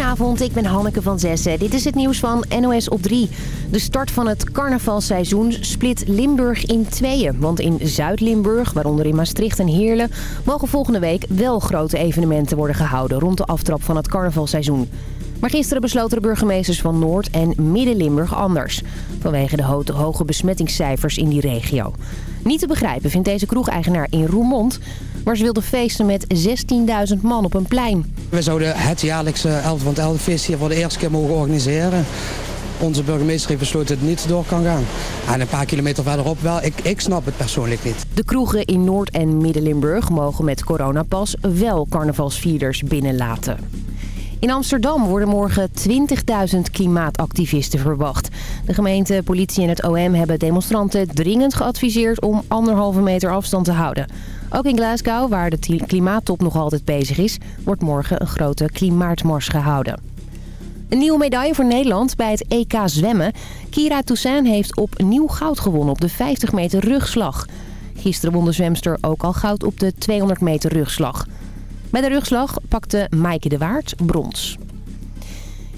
Goedenavond, ik ben Hanneke van Zessen. Dit is het nieuws van NOS op 3. De start van het carnavalseizoen split Limburg in tweeën. Want in Zuid-Limburg, waaronder in Maastricht en Heerlen... mogen volgende week wel grote evenementen worden gehouden... rond de aftrap van het carnavalseizoen. Maar gisteren besloten de burgemeesters van Noord- en Midden-Limburg anders. Vanwege de ho hoge besmettingscijfers in die regio. Niet te begrijpen vindt deze kroegeigenaar in Roermond... waar ze wilden feesten met 16.000 man op een plein. We zouden het jaarlijkse 11 van het 11 feest hier voor de eerste keer mogen organiseren. Onze burgemeester heeft besloten dat het niet door kan gaan. En een paar kilometer verderop wel. Ik, ik snap het persoonlijk niet. De kroegen in Noord- en Midden-Limburg mogen met coronapas wel carnavalsvierders binnenlaten. In Amsterdam worden morgen 20.000 klimaatactivisten verwacht. De gemeente, politie en het OM hebben demonstranten dringend geadviseerd om anderhalve meter afstand te houden. Ook in Glasgow, waar de klimaattop nog altijd bezig is, wordt morgen een grote klimaatmars gehouden. Een nieuwe medaille voor Nederland bij het EK zwemmen. Kira Toussaint heeft opnieuw goud gewonnen op de 50 meter rugslag. Gisteren won de zwemster ook al goud op de 200 meter rugslag. Bij de rugslag pakte Maaike de Waard brons.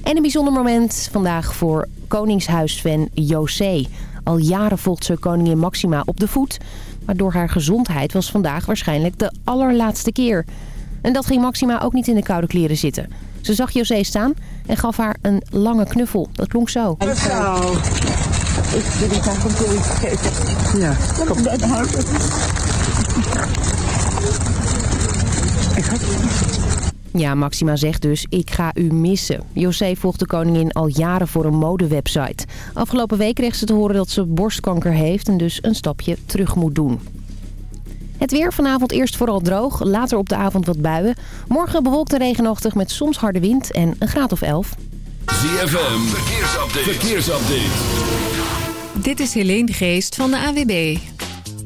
En een bijzonder moment vandaag voor koningshuisfan José. Al jaren volgt ze koningin Maxima op de voet. Maar door haar gezondheid was vandaag waarschijnlijk de allerlaatste keer. En dat ging Maxima ook niet in de koude kleren zitten. Ze zag José staan en gaf haar een lange knuffel. Dat klonk zo. Mevrouw, ik wil niet graag een koeien geven. Ja, kom. Ja, Maxima zegt dus, ik ga u missen. José volgt de koningin al jaren voor een modewebsite. Afgelopen week kreeg ze te horen dat ze borstkanker heeft en dus een stapje terug moet doen. Het weer vanavond eerst vooral droog, later op de avond wat buien. Morgen bewolkt en regenachtig met soms harde wind en een graad of 11. ZFM, verkeersupdate. verkeersupdate. Dit is Helene Geest van de AWB.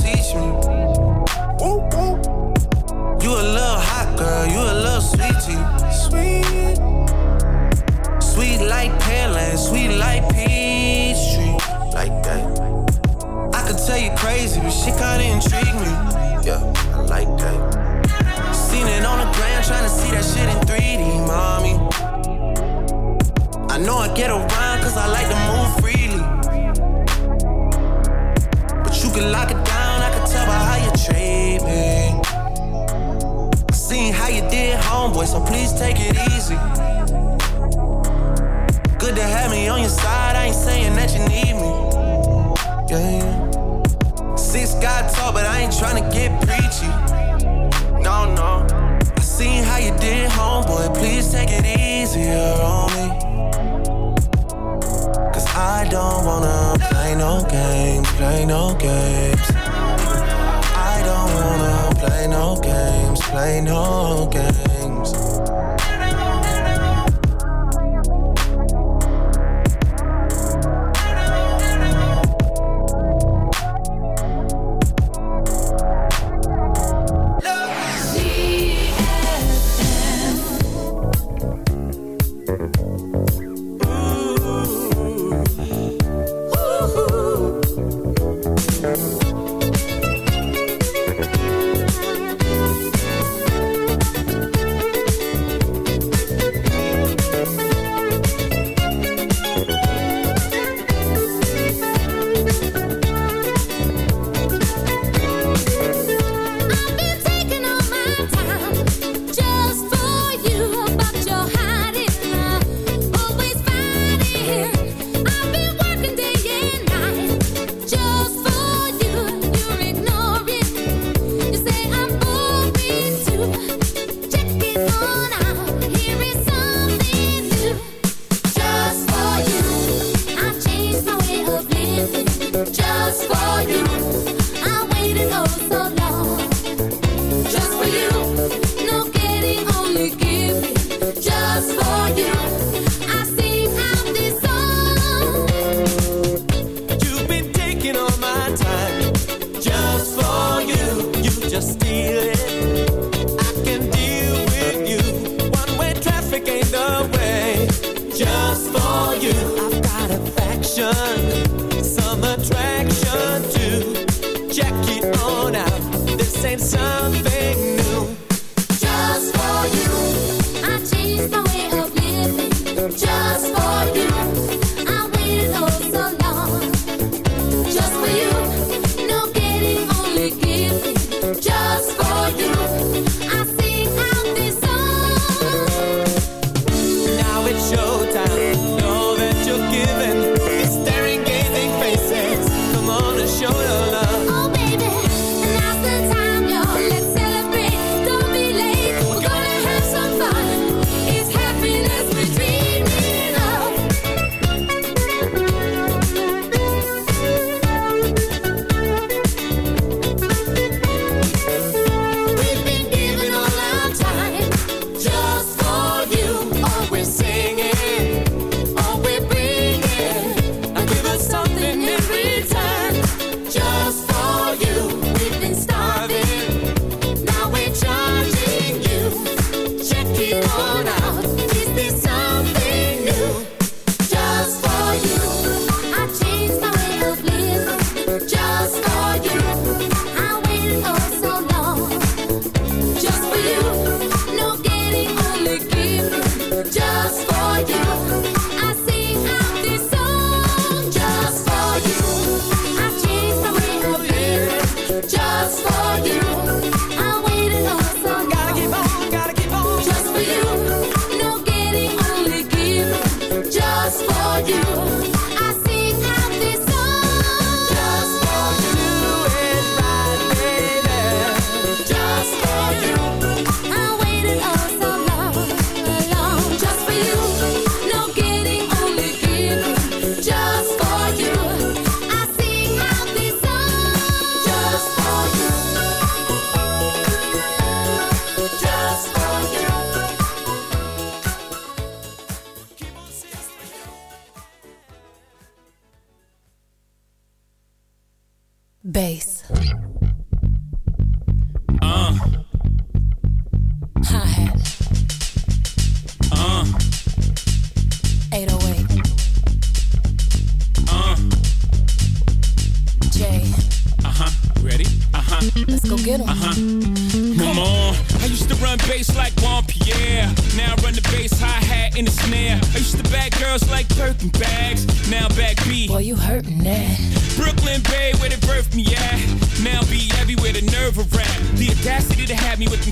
teach me. take it easy. Good to have me on your side, I ain't saying that you need me. Yeah, yeah. Six God talk, but I ain't trying to get preachy. No, no. I seen how you did, homeboy, please take it easier on me. Cause I don't wanna play no games, play no games. I don't wanna play no games, play no games.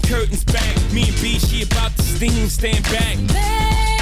curtains back. Me and B, she about to steam, stand back. Baby.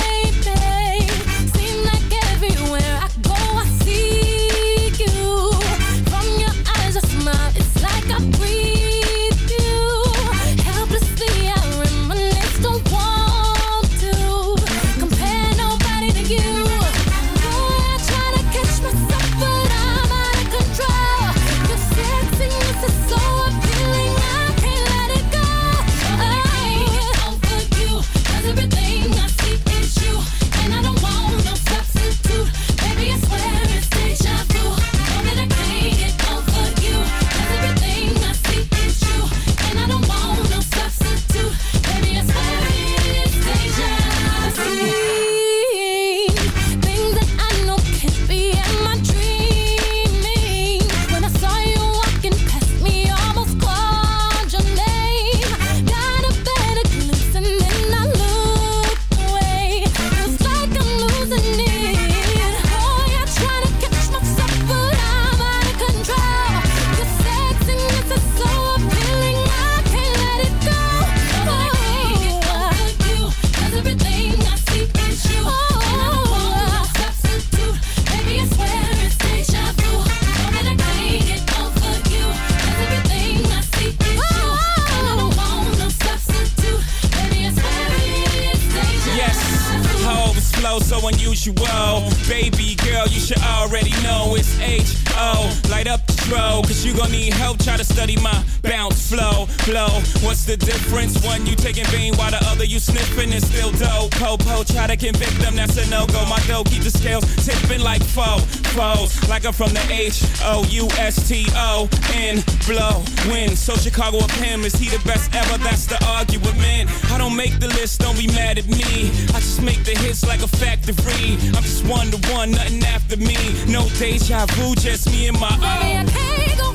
Try to convict them, that's a no-go. My dough keep the scales tipping like foe, foes. Like I'm from the H-O-U-S-T-O-N, blow, win. So Chicago of him, is he the best ever? That's the argument, man. I don't make the list, don't be mad at me. I just make the hits like a factory. I'm just one to one, nothing after me. No deja vu, just me and my Baby, own. can't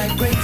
like rain.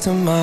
to my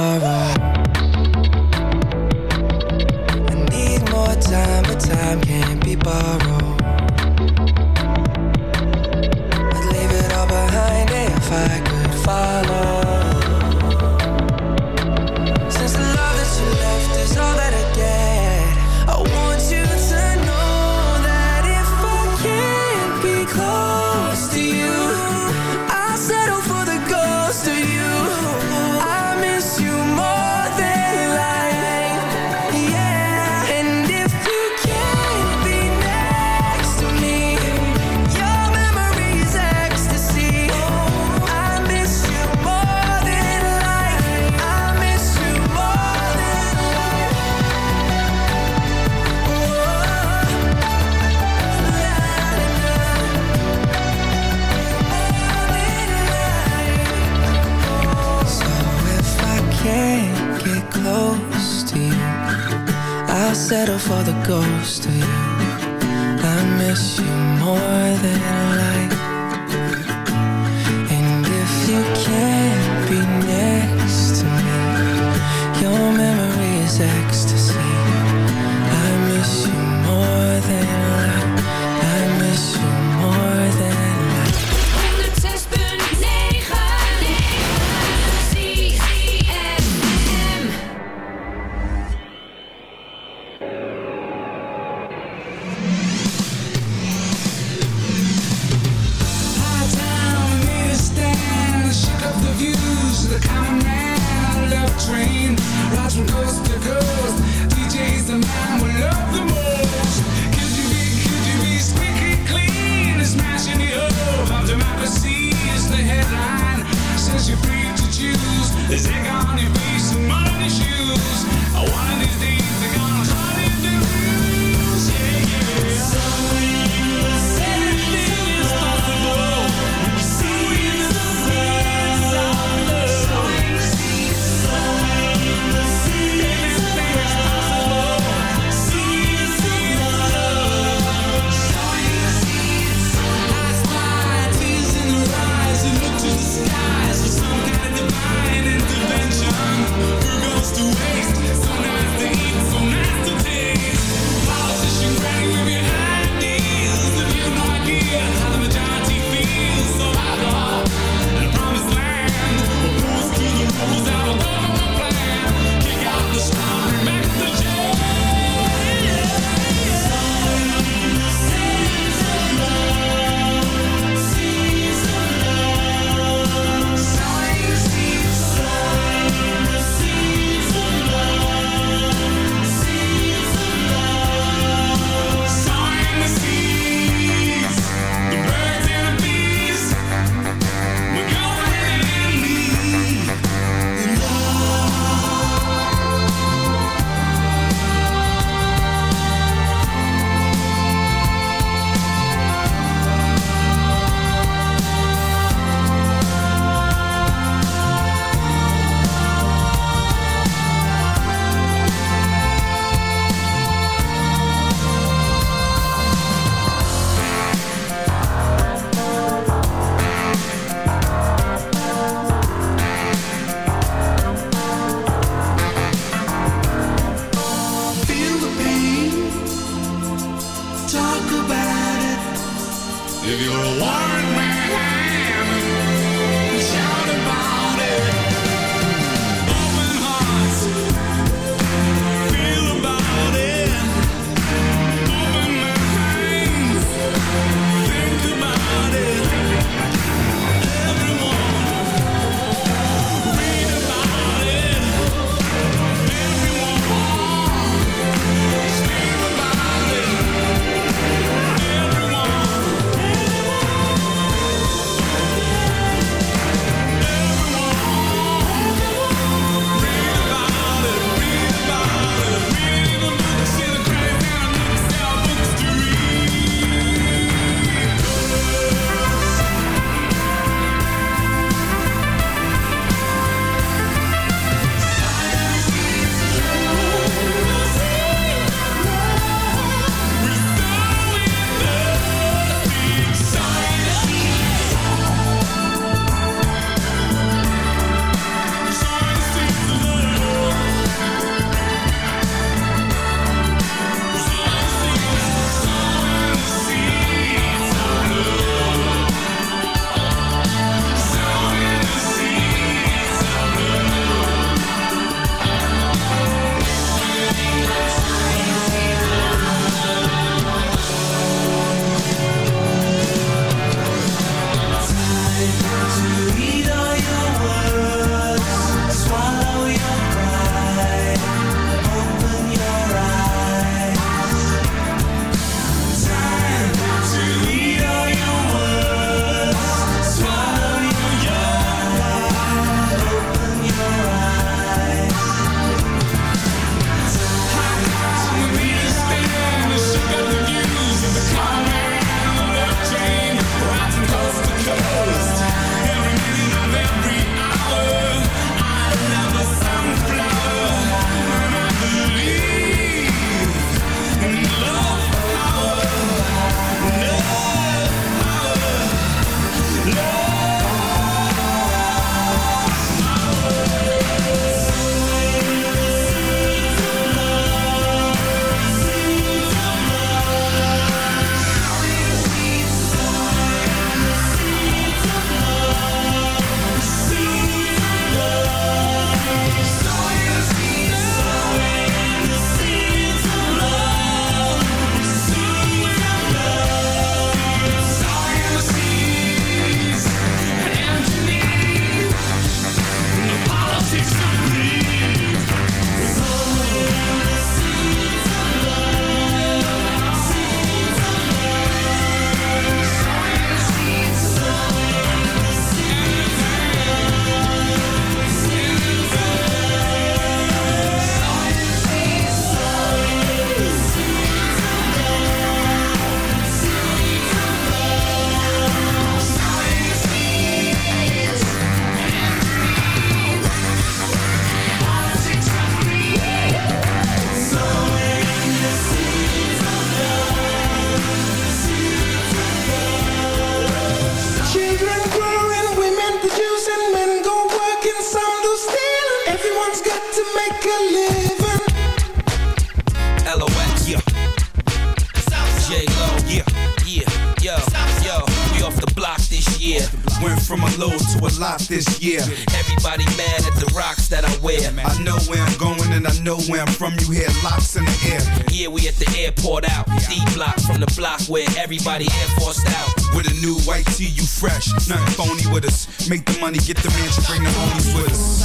know where I'm from, you hear locks in the air. Yeah, we at the airport out. D block from the block where everybody air forced out. With a new white tee, you fresh. Nothing phony with us. Make the money, get the mansion, bring the homies with us.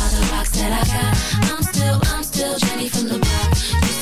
I'm still, I'm still Jenny from the block.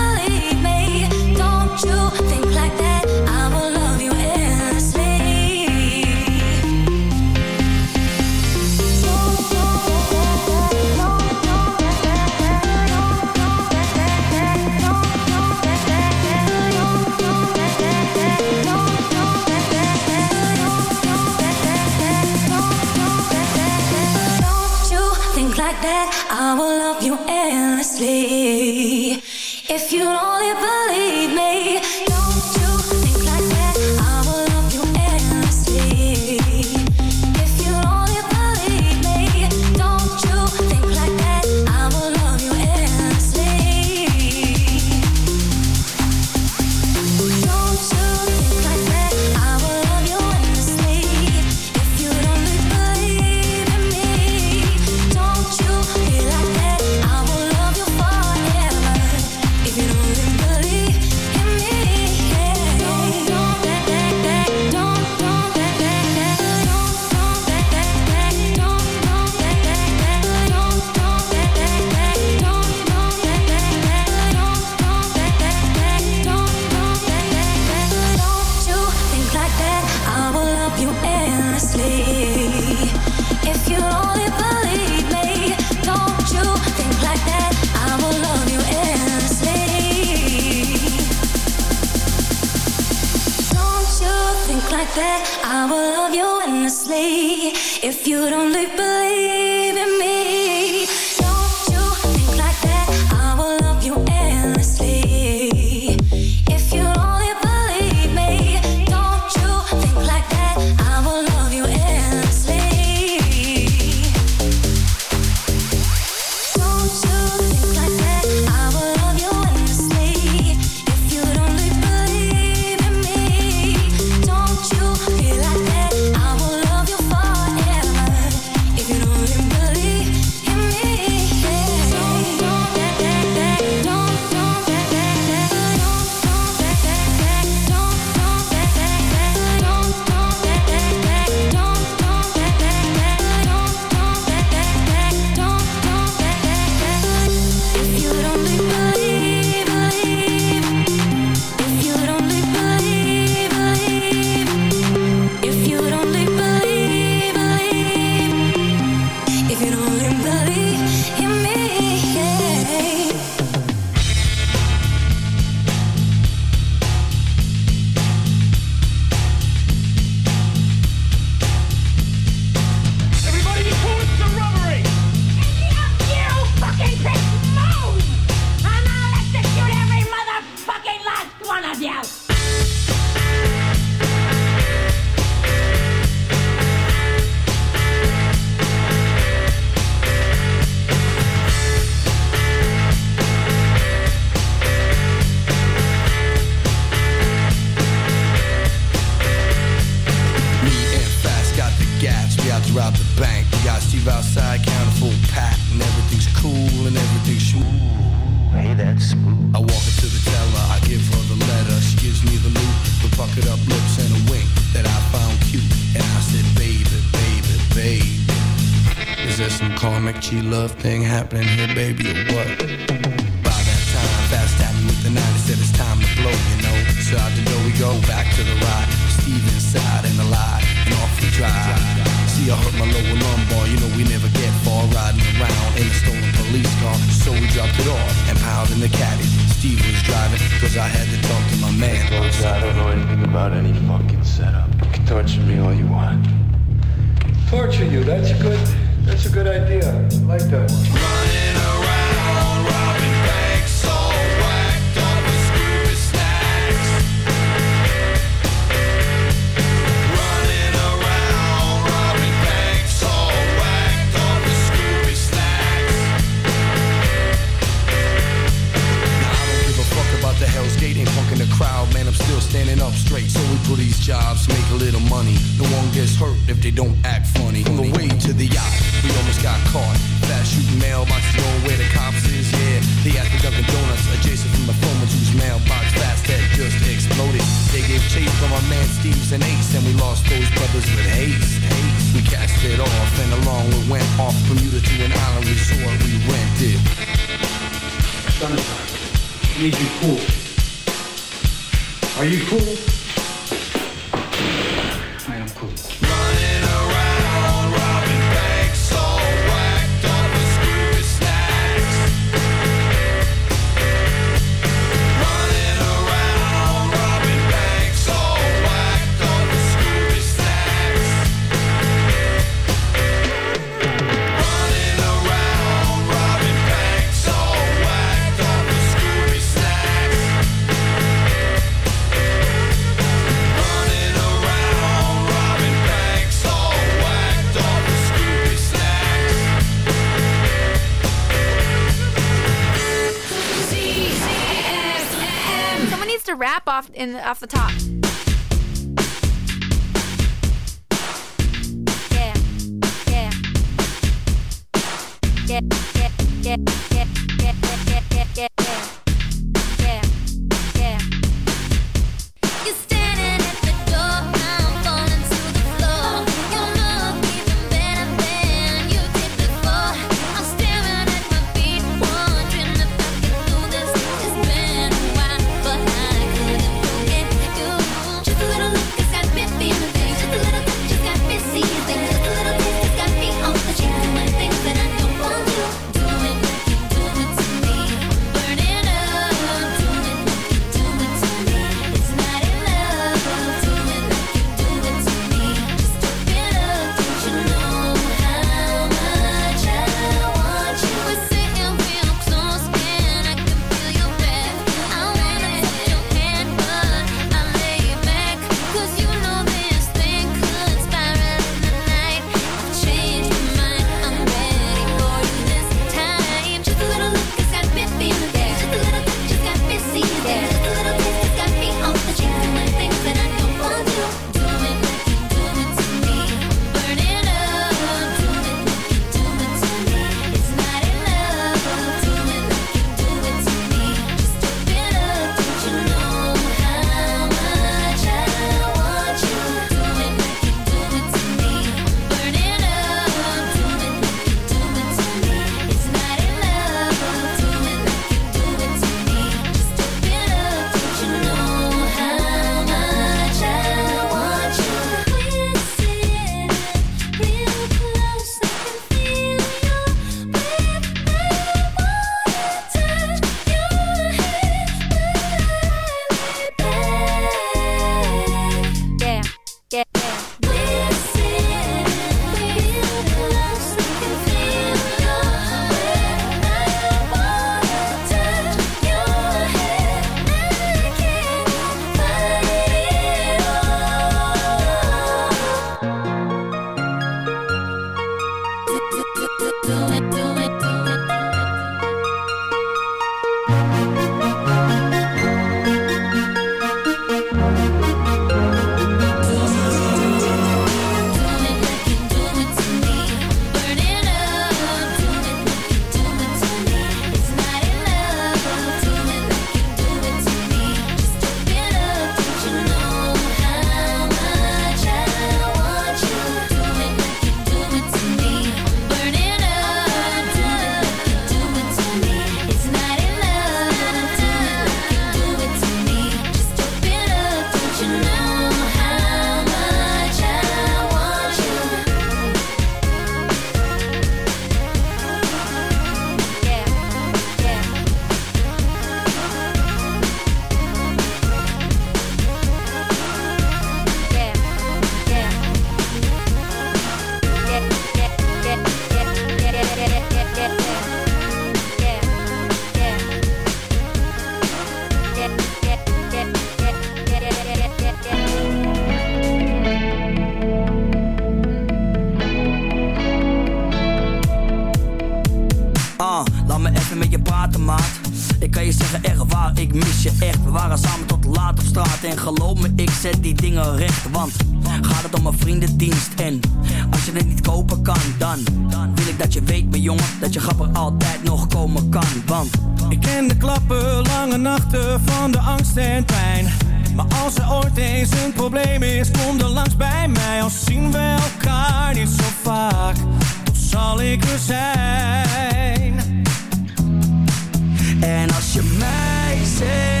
amazing.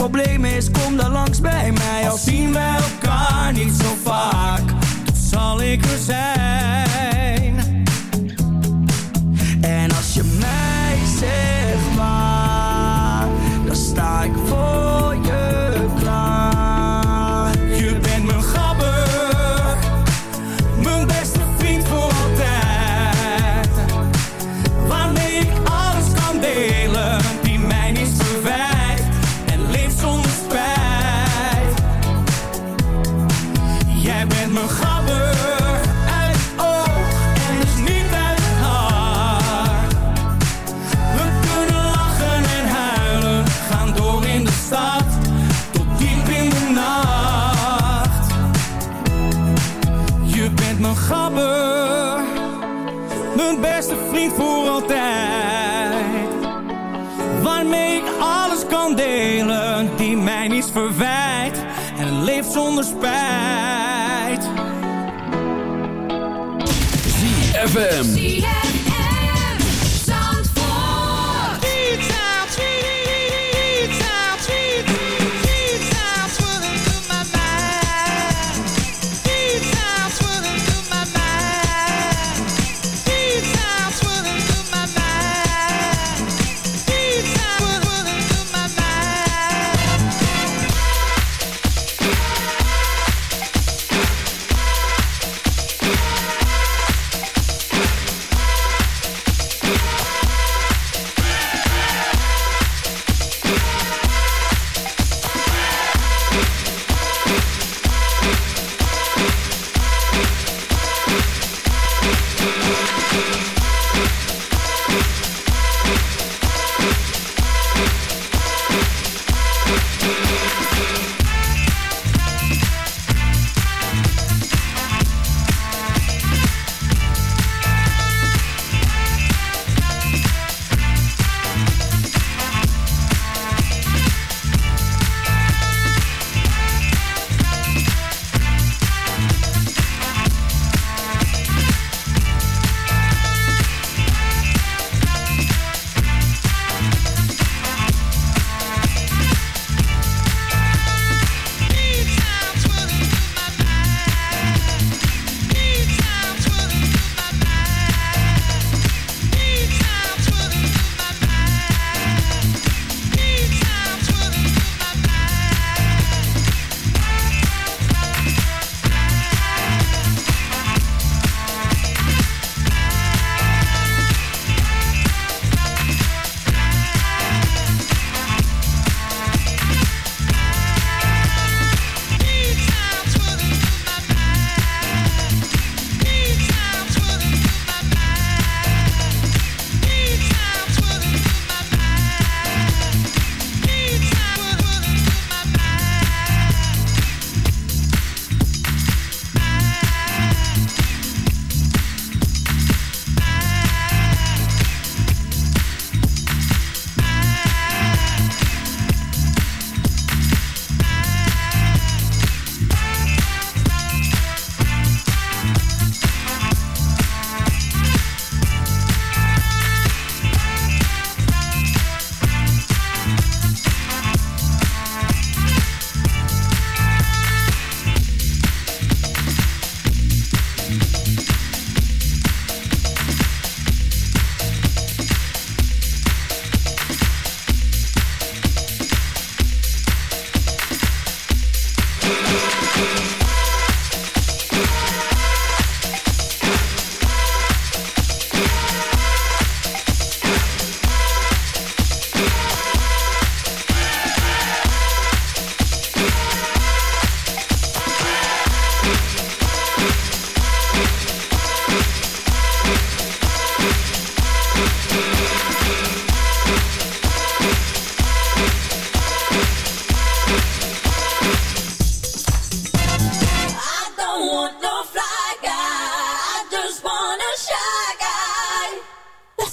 probleem is, kom dan langs bij mij. Al zien we elkaar niet zo vaak, dan zal ik er zijn. mijn beste vriend voor altijd. Waarmee ik alles kan delen, die mij niets verwijt. En leeft zonder spijt. ZFM.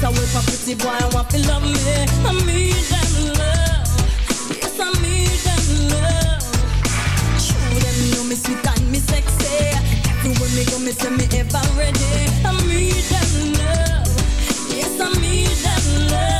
Just a wait for pretty boy, I want to love me. I need them love. Yes, I need them love. Show them know me sweet and me sexy. Everywhere me go, me say me ever ready. I need them love. Yes, I need them love.